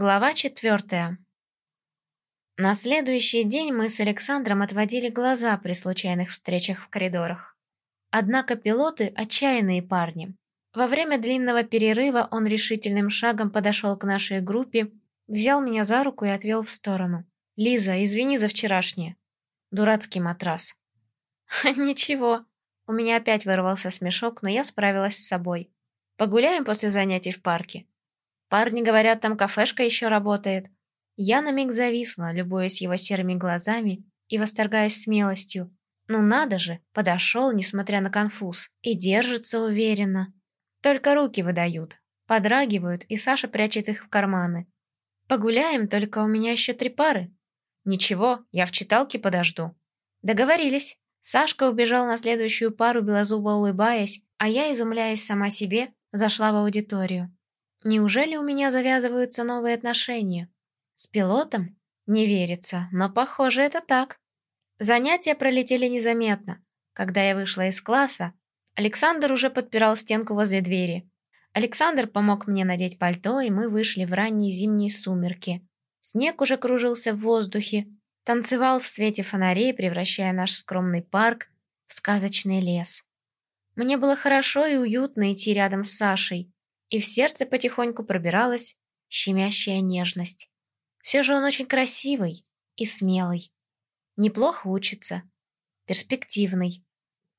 Глава четвертая. На следующий день мы с Александром отводили глаза при случайных встречах в коридорах. Однако пилоты – отчаянные парни. Во время длинного перерыва он решительным шагом подошел к нашей группе, взял меня за руку и отвел в сторону. «Лиза, извини за вчерашнее. Дурацкий матрас». «Ничего». У меня опять вырвался смешок, но я справилась с собой. «Погуляем после занятий в парке?» Парни говорят, там кафешка еще работает. Я на миг зависла, любуясь его серыми глазами и восторгаясь смелостью. Ну надо же, подошел, несмотря на конфуз, и держится уверенно. Только руки выдают, подрагивают, и Саша прячет их в карманы. Погуляем, только у меня еще три пары. Ничего, я в читалке подожду. Договорились. Сашка убежал на следующую пару, белозубо улыбаясь, а я, изумляясь сама себе, зашла в аудиторию. Неужели у меня завязываются новые отношения? С пилотом? Не верится, но похоже это так. Занятия пролетели незаметно. Когда я вышла из класса, Александр уже подпирал стенку возле двери. Александр помог мне надеть пальто, и мы вышли в ранние зимние сумерки. Снег уже кружился в воздухе, танцевал в свете фонарей, превращая наш скромный парк в сказочный лес. Мне было хорошо и уютно идти рядом с Сашей и в сердце потихоньку пробиралась щемящая нежность. Все же он очень красивый и смелый. Неплохо учится. Перспективный.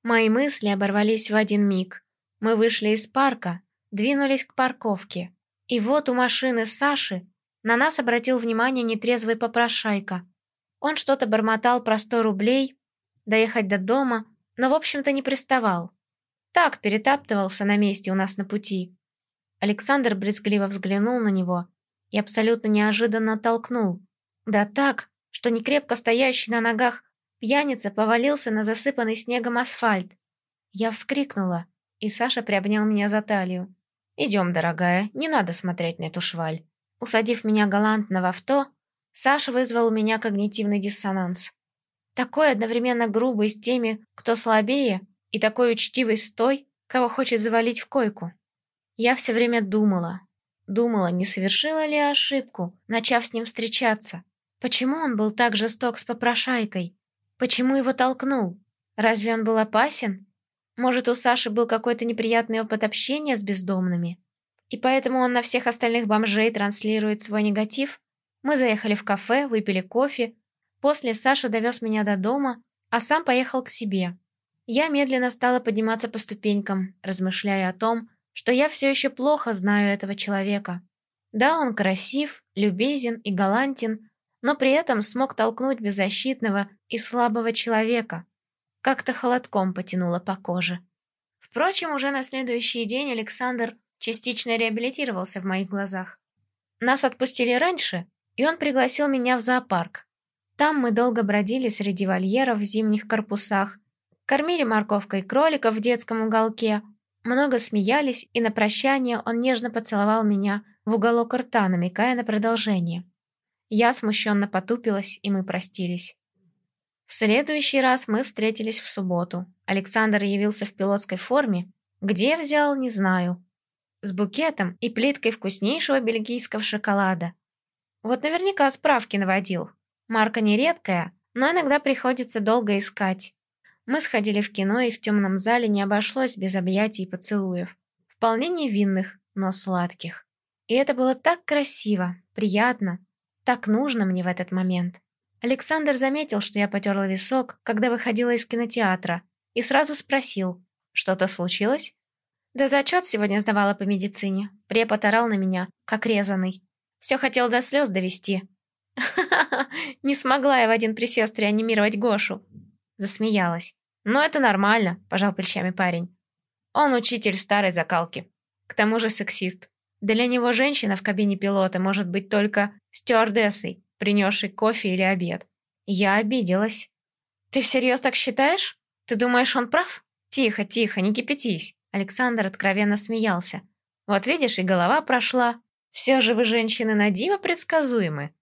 Мои мысли оборвались в один миг. Мы вышли из парка, двинулись к парковке. И вот у машины Саши на нас обратил внимание нетрезвый попрошайка. Он что-то бормотал про сто рублей, доехать до дома, но, в общем-то, не приставал. Так перетаптывался на месте у нас на пути. Александр брезгливо взглянул на него и абсолютно неожиданно толкнул. Да так, что некрепко стоящий на ногах пьяница повалился на засыпанный снегом асфальт. Я вскрикнула, и Саша приобнял меня за талию. «Идем, дорогая, не надо смотреть на эту шваль». Усадив меня галантно в авто, Саша вызвал у меня когнитивный диссонанс. Такой одновременно грубый с теми, кто слабее, и такой учтивый с той, кого хочет завалить в койку. Я все время думала, думала, не совершила ли ошибку, начав с ним встречаться. Почему он был так жесток с попрошайкой? Почему его толкнул? Разве он был опасен? Может, у Саши был какой-то неприятный опыт общения с бездомными? И поэтому он на всех остальных бомжей транслирует свой негатив? Мы заехали в кафе, выпили кофе. После Саша довез меня до дома, а сам поехал к себе. Я медленно стала подниматься по ступенькам, размышляя о том, что я все еще плохо знаю этого человека. Да, он красив, любезен и галантен, но при этом смог толкнуть беззащитного и слабого человека. Как-то холодком потянуло по коже. Впрочем, уже на следующий день Александр частично реабилитировался в моих глазах. Нас отпустили раньше, и он пригласил меня в зоопарк. Там мы долго бродили среди вольеров в зимних корпусах, кормили морковкой кроликов в детском уголке, много смеялись, и на прощание он нежно поцеловал меня в уголок рта, намекая на продолжение. Я смущенно потупилась, и мы простились. В следующий раз мы встретились в субботу. Александр явился в пилотской форме. Где взял, не знаю. С букетом и плиткой вкуснейшего бельгийского шоколада. Вот наверняка справки наводил. Марка не редкая, но иногда приходится долго искать. Мы сходили в кино, и в темном зале не обошлось без объятий и поцелуев. Вполне невинных, но сладких. И это было так красиво, приятно, так нужно мне в этот момент. Александр заметил, что я потерла висок, когда выходила из кинотеатра, и сразу спросил, что-то случилось? Да зачет сегодня сдавала по медицине. Препод орал на меня, как резанный. Все хотел до слез довести. Не смогла я в один присест реанимировать Гошу. Засмеялась. «Но это нормально», – пожал плечами парень. «Он учитель старой закалки. К тому же сексист. Для него женщина в кабине пилота может быть только стюардессой, принесшей кофе или обед». Я обиделась. «Ты всерьез так считаешь? Ты думаешь, он прав?» «Тихо, тихо, не кипятись!» Александр откровенно смеялся. «Вот видишь, и голова прошла. Все же вы, женщины, на диво предсказуемы.